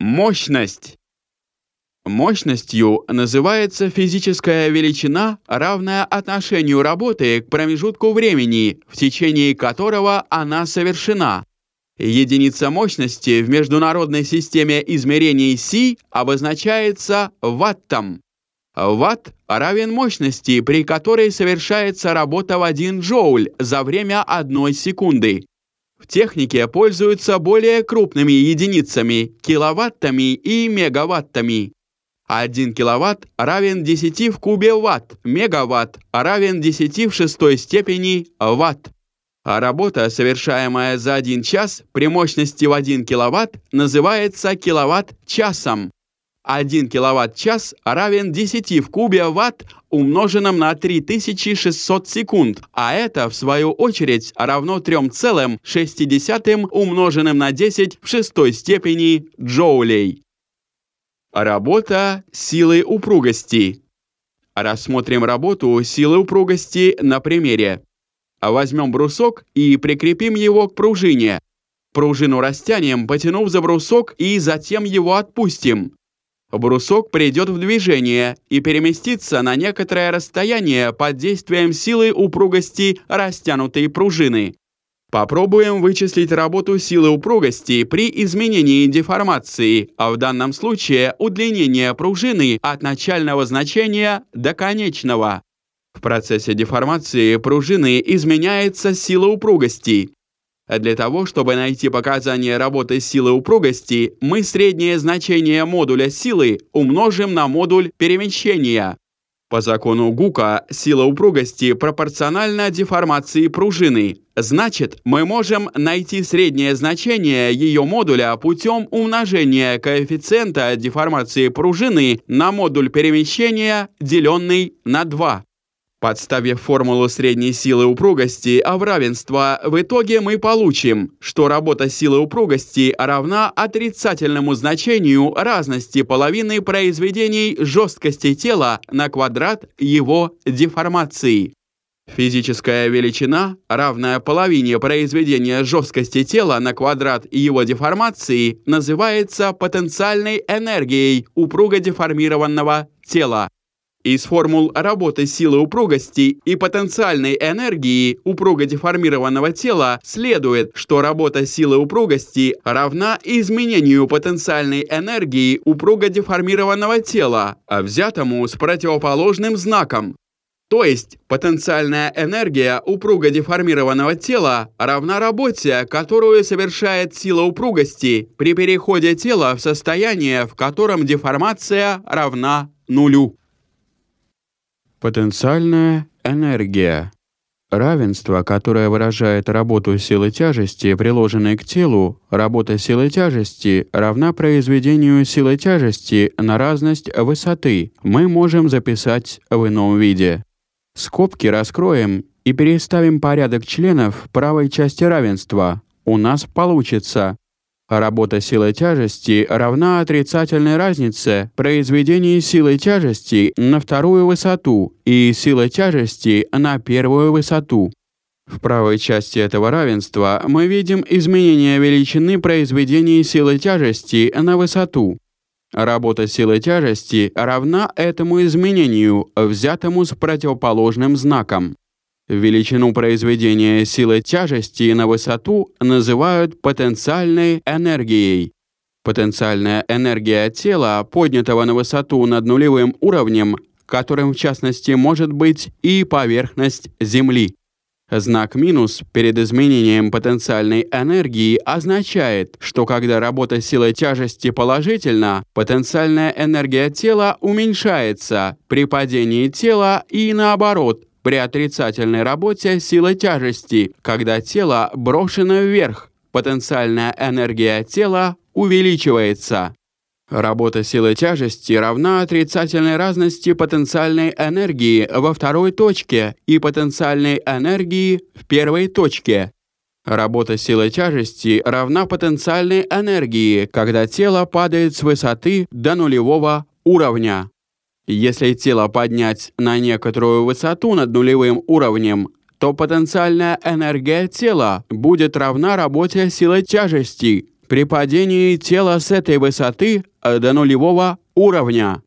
Мощность. Мощностью называется физическая величина, равная отношению работы к промежутку времени, в течение которого она совершена. Единица мощности в международной системе измерений Си обозначается ваттом. Ватт равен мощности, при которой совершается работа в 1 джоуль за время 1 секунды. В технике пользуются более крупными единицами – киловаттами и мегаваттами. 1 киловатт равен 10 в кубе ватт, мегаватт равен 10 в шестой степени ватт. А работа, совершаемая за 1 час при мощности в 1 киловатт, называется киловатт-часом. 1 киловатт-час равен 10 в кубе ватт, умноженном на 3600 секунд, а это, в свою очередь, равно 3,6 умноженным на 10 в шестой степени джоулей. Работа силы упругости. Рассмотрим работу силы упругости на примере. Возьмем брусок и прикрепим его к пружине. Пружину растянем, потянув за брусок и затем его отпустим. Брусок придет в движение и переместится на некоторое расстояние под действием силы упругости растянутой пружины. Попробуем вычислить работу силы упругости при изменении деформации, а в данном случае удлинение пружины от начального значения до конечного. В процессе деформации пружины изменяется сила упругости. Для того, чтобы найти показания работы силы упругости, мы среднее значение модуля силы умножим на модуль перемещения. По закону Гука сила упругости пропорциональна деформации пружины. Значит, мы можем найти среднее значение ее модуля путем умножения коэффициента деформации пружины на модуль перемещения, деленный на 2. Подставив формулу средней силы упругости в равенство, в итоге мы получим, что работа силы упругости равна отрицательному значению разности половины произведений жесткости тела на квадрат его деформации. Физическая величина, равная половине произведения жесткости тела на квадрат его деформации, называется потенциальной энергией упруго деформированного тела. Из формул работы силы упругости и потенциальной энергии упруго деформированного тела следует, что работа силы упругости равна изменению потенциальной энергии упруго деформированного тела, а взятому с противоположным знаком. То есть потенциальная энергия упруго деформированного тела равна работе, которую совершает сила упругости при переходе тела в состояние, в котором деформация равна нулю. Потенциальная энергия. Равенство, которое выражает работу силы тяжести, приложенной к телу, работа силы тяжести равна произведению силы тяжести на разность высоты, мы можем записать в ином виде. Скобки раскроем и переставим порядок членов правой части равенства. У нас получится Работа силы тяжести равна отрицательной разнице произведения силы тяжести на вторую высоту и силы тяжести на первую высоту. В правой части этого равенства мы видим изменение величины произведения силы тяжести на высоту. Работа силы тяжести равна этому изменению, взятому с противоположным знаком. Величину произведения силы тяжести на высоту называют потенциальной энергией. Потенциальная энергия тела, поднятого на высоту над нулевым уровнем, которым в частности может быть и поверхность Земли. Знак минус перед изменением потенциальной энергии означает, что когда работа силы тяжести положительна, потенциальная энергия тела уменьшается при падении тела и наоборот – при отрицательной работе сила тяжести, когда тело брошено вверх, потенциальная энергия тела увеличивается. Работа силы тяжести равна отрицательной разности потенциальной энергии во второй точке и потенциальной энергии в первой точке. Работа силы тяжести равна потенциальной энергии, когда тело падает с высоты до нулевого уровня. Если тело поднять на некоторую высоту над нулевым уровнем, то потенциальная энергия тела будет равна работе силы тяжести, при падении тела с этой высоты до нулевого уровня.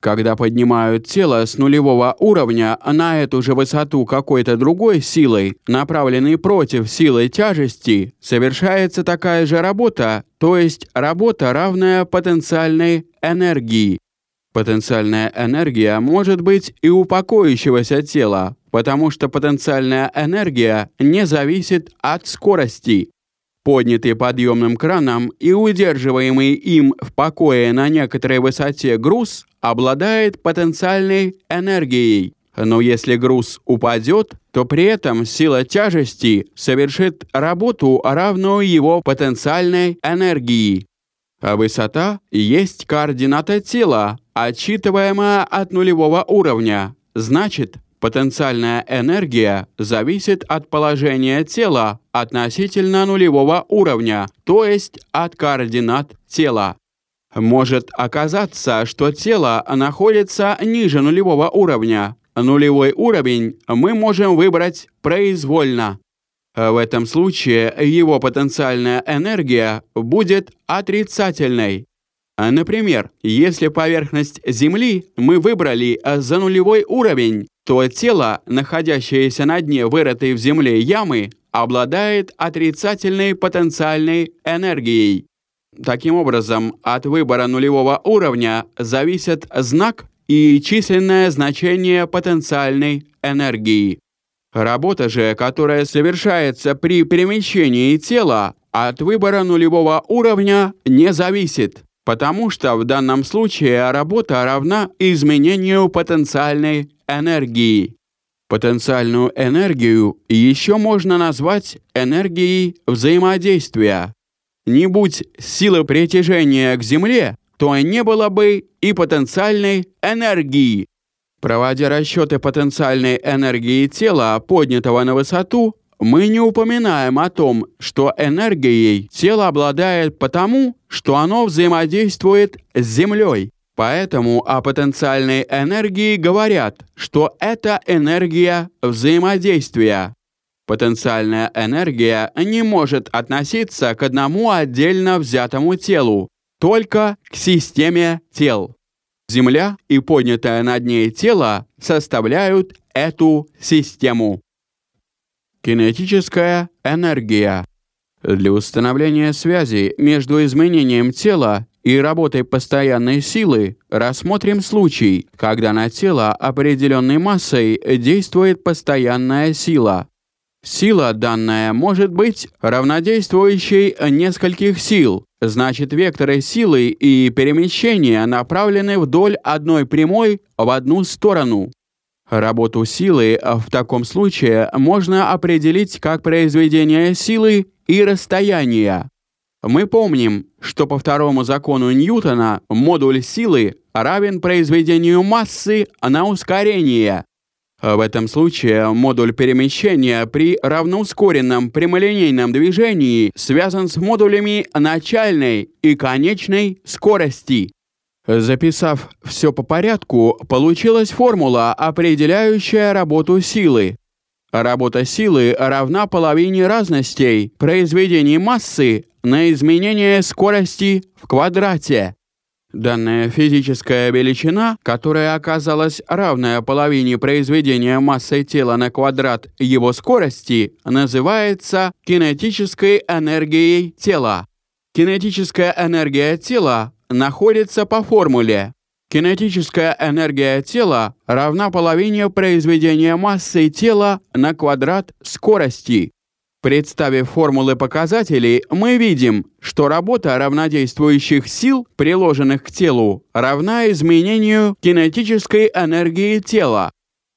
Когда поднимают тело с нулевого уровня на эту же высоту какой-то другой силой, направленной против силы тяжести, совершается такая же работа, то есть работа, равная потенциальной энергии. Потенциальная энергия может быть и у покоящегося тела, потому что потенциальная энергия не зависит от скорости. Поднятый подъемным краном и удерживаемый им в покое на некоторой высоте груз обладает потенциальной энергией. Но если груз упадет, то при этом сила тяжести совершит работу, равную его потенциальной энергии. А высота есть координата тела, отчитываемая от нулевого уровня. Значит, Потенциальная энергия зависит от положения тела относительно нулевого уровня, то есть от координат тела. Может оказаться, что тело находится ниже нулевого уровня. Нулевой уровень мы можем выбрать произвольно. В этом случае его потенциальная энергия будет отрицательной. Например, если поверхность Земли мы выбрали за нулевой уровень, то тело, находящееся на дне вырытой в земле ямы, обладает отрицательной потенциальной энергией. Таким образом, от выбора нулевого уровня зависят знак и численное значение потенциальной энергии. Работа же, которая совершается при перемещении тела, от выбора нулевого уровня не зависит потому что в данном случае работа равна изменению потенциальной энергии. Потенциальную энергию еще можно назвать энергией взаимодействия. Не будь силы притяжения к Земле, то не было бы и потенциальной энергии. Проводя расчеты потенциальной энергии тела, поднятого на высоту, мы не упоминаем о том, что энергией тело обладает потому, что оно взаимодействует с Землей. Поэтому о потенциальной энергии говорят, что это энергия взаимодействия. Потенциальная энергия не может относиться к одному отдельно взятому телу, только к системе тел. Земля и поднятое над ней тело составляют эту систему. Кинетическая энергия. Для установления связи между изменением тела и работой постоянной силы рассмотрим случай, когда на тело определенной массой действует постоянная сила. Сила данная может быть равнодействующей нескольких сил, значит векторы силы и перемещения направлены вдоль одной прямой в одну сторону. Работу силы в таком случае можно определить как произведение силы и расстояния. Мы помним, что по второму закону Ньютона модуль силы равен произведению массы на ускорение. В этом случае модуль перемещения при равноускоренном прямолинейном движении связан с модулями начальной и конечной скорости. Записав все по порядку, получилась формула, определяющая работу силы. Работа силы равна половине разностей произведений массы на изменение скорости в квадрате. Данная физическая величина, которая оказалась равная половине произведения массы тела на квадрат его скорости, называется кинетической энергией тела. Кинетическая энергия тела находится по формуле Кинетическая энергия тела равна половине произведения массы тела на квадрат скорости. Представив формулы показателей, мы видим, что работа равнодействующих сил, приложенных к телу, равна изменению кинетической энергии тела.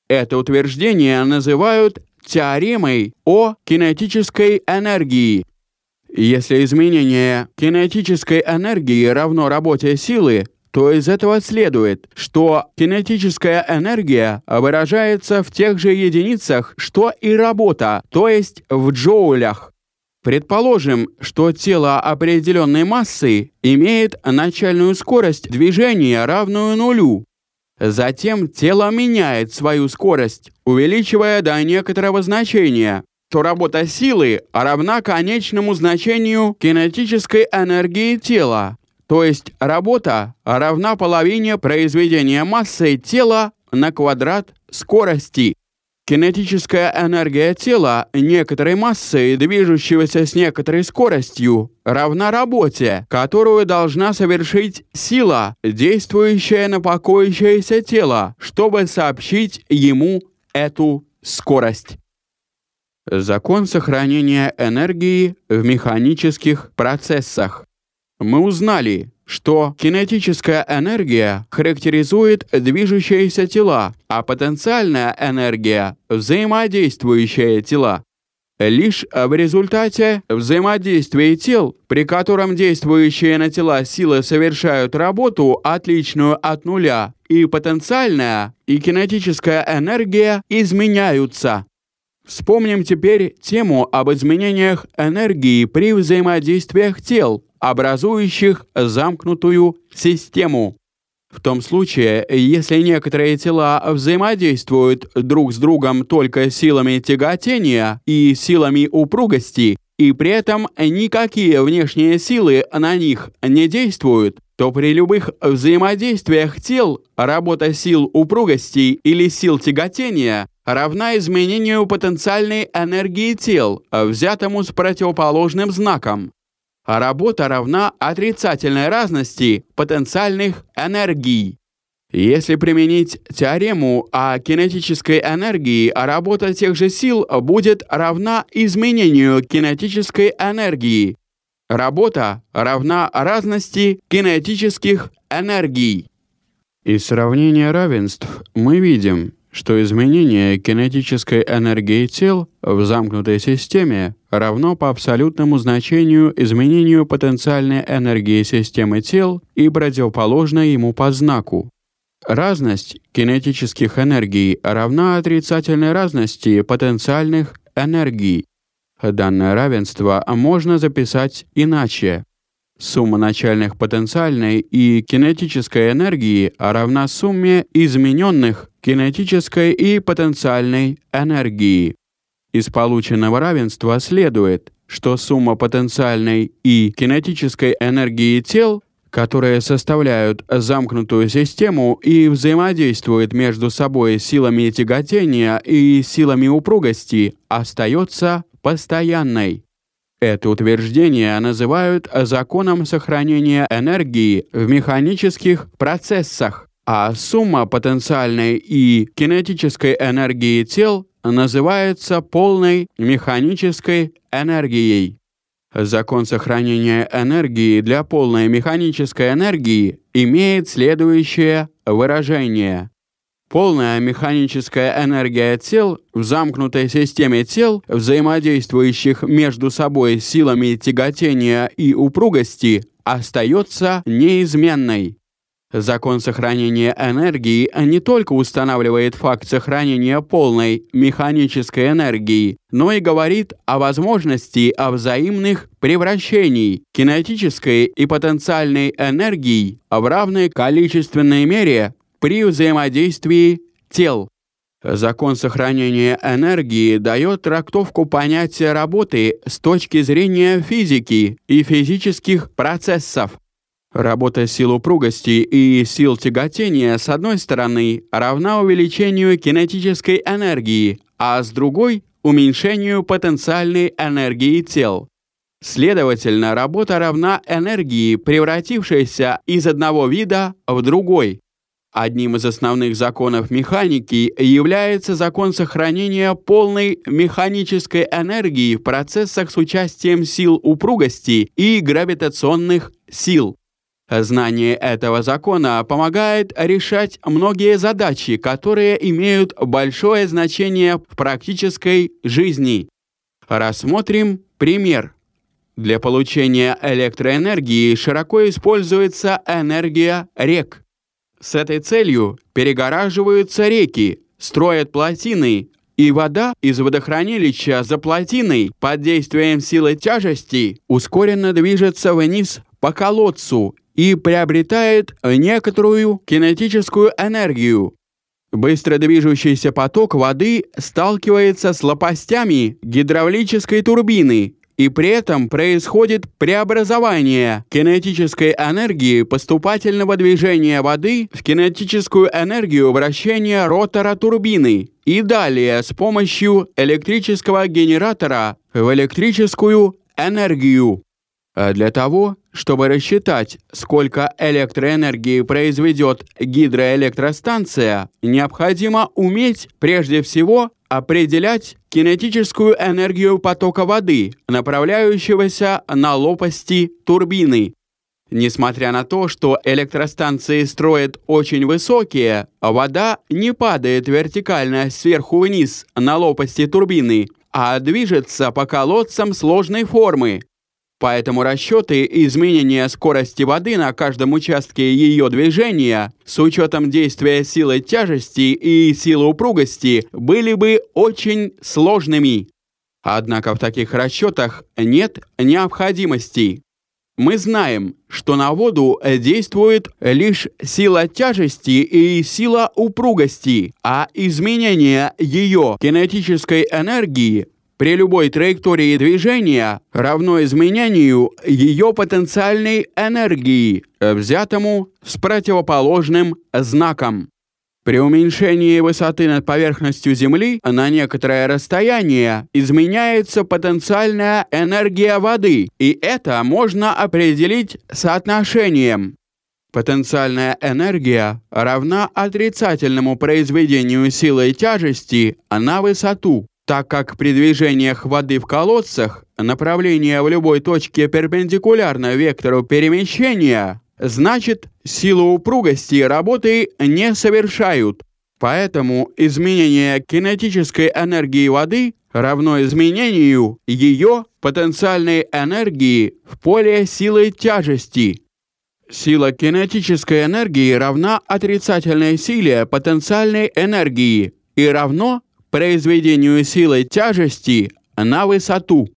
Это утверждение называют теоремой о кинетической энергии. Если изменение кинетической энергии равно работе силы, то из этого следует, что кинетическая энергия выражается в тех же единицах, что и работа, то есть в джоулях. Предположим, что тело определенной массы имеет начальную скорость движения, равную нулю. Затем тело меняет свою скорость, увеличивая до некоторого значения, то работа силы равна конечному значению кинетической энергии тела, то есть работа равна половине произведения массы тела на квадрат скорости. Кинетическая энергия тела некоторой массы, движущегося с некоторой скоростью, равна работе, которую должна совершить сила, действующая на покоящееся тело, чтобы сообщить ему эту скорость. Закон сохранения энергии в механических процессах. Мы узнали, что кинетическая энергия характеризует движущиеся тела, а потенциальная энергия – взаимодействующие тела. Лишь в результате взаимодействия тел, при котором действующие на тела силы совершают работу, отличную от нуля, и потенциальная, и кинетическая энергия изменяются. Вспомним теперь тему об изменениях энергии при взаимодействиях тел, образующих замкнутую систему. В том случае, если некоторые тела взаимодействуют друг с другом только силами тяготения и силами упругости, и при этом никакие внешние силы на них не действуют, то при любых взаимодействиях тел работа сил упругости или сил тяготения равна изменению потенциальной энергии тел, взятому с противоположным знаком а работа равна отрицательной разности потенциальных энергий. Если применить теорему о кинетической энергии, работа тех же сил будет равна изменению кинетической энергии. Работа равна разности кинетических энергий. Из сравнения равенств мы видим, что изменение кинетической энергии тел в замкнутой системе равно по абсолютному значению изменению потенциальной энергии системы тел и противоположно ему по знаку. Разность кинетических энергий равна отрицательной разности потенциальных энергий. Данное равенство можно записать иначе. Сумма начальных потенциальной и кинетической энергии равна сумме измененных кинетической и потенциальной энергии. Из полученного равенства следует, что сумма потенциальной и кинетической энергии тел, которые составляют замкнутую систему и взаимодействуют между собой силами тяготения и силами упругости, остается постоянной. Это утверждение называют законом сохранения энергии в механических процессах, а сумма потенциальной и кинетической энергии тел называется полной механической энергией. Закон сохранения энергии для полной механической энергии имеет следующее выражение. Полная механическая энергия тел в замкнутой системе тел, взаимодействующих между собой силами тяготения и упругости, остается неизменной. Закон сохранения энергии не только устанавливает факт сохранения полной механической энергии, но и говорит о возможности о взаимных превращений кинетической и потенциальной энергии в равной количественной мере при взаимодействии тел. Закон сохранения энергии дает трактовку понятия работы с точки зрения физики и физических процессов. Работа сил упругости и сил тяготения с одной стороны равна увеличению кинетической энергии, а с другой – уменьшению потенциальной энергии тел. Следовательно, работа равна энергии, превратившейся из одного вида в другой. Одним из основных законов механики является закон сохранения полной механической энергии в процессах с участием сил упругости и гравитационных сил. Знание этого закона помогает решать многие задачи, которые имеют большое значение в практической жизни. Рассмотрим пример. Для получения электроэнергии широко используется энергия рек. С этой целью перегораживаются реки, строят плотины, и вода из водохранилища за плотиной под действием силы тяжести ускоренно движется вниз по колодцу и приобретает некоторую кинетическую энергию. Быстро движущийся поток воды сталкивается с лопастями гидравлической турбины, и при этом происходит преобразование кинетической энергии поступательного движения воды в кинетическую энергию вращения ротора турбины и далее с помощью электрического генератора в электрическую энергию. А для того, чтобы рассчитать, сколько электроэнергии произведет гидроэлектростанция, необходимо уметь прежде всего определять кинетическую энергию потока воды, направляющегося на лопасти турбины. Несмотря на то, что электростанции строят очень высокие, вода не падает вертикально сверху вниз на лопасти турбины, а движется по колодцам сложной формы, Поэтому расчеты изменения скорости воды на каждом участке ее движения с учетом действия силы тяжести и силы упругости были бы очень сложными. Однако в таких расчетах нет необходимости. Мы знаем, что на воду действует лишь сила тяжести и сила упругости, а изменение ее кинетической энергии при любой траектории движения равно изменению ее потенциальной энергии, взятому с противоположным знаком. При уменьшении высоты над поверхностью Земли на некоторое расстояние изменяется потенциальная энергия воды, и это можно определить соотношением. Потенциальная энергия равна отрицательному произведению силы тяжести на высоту так как при движениях воды в колодцах направление в любой точке перпендикулярно вектору перемещения, значит силу упругости работы не совершают. Поэтому изменение кинетической энергии воды равно изменению ее потенциальной энергии в поле силы тяжести. Сила кинетической энергии равна отрицательной силе потенциальной энергии и равно произведению силы тяжести на высоту.